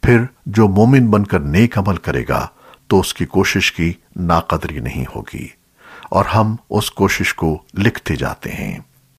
پھر جو مومن بن کر نیک عمل کرے گا تو اس کی کوشش کی ناقدری نہیں ہوگی اور ہم اس کوشش کو لکھتے جاتے ہیں۔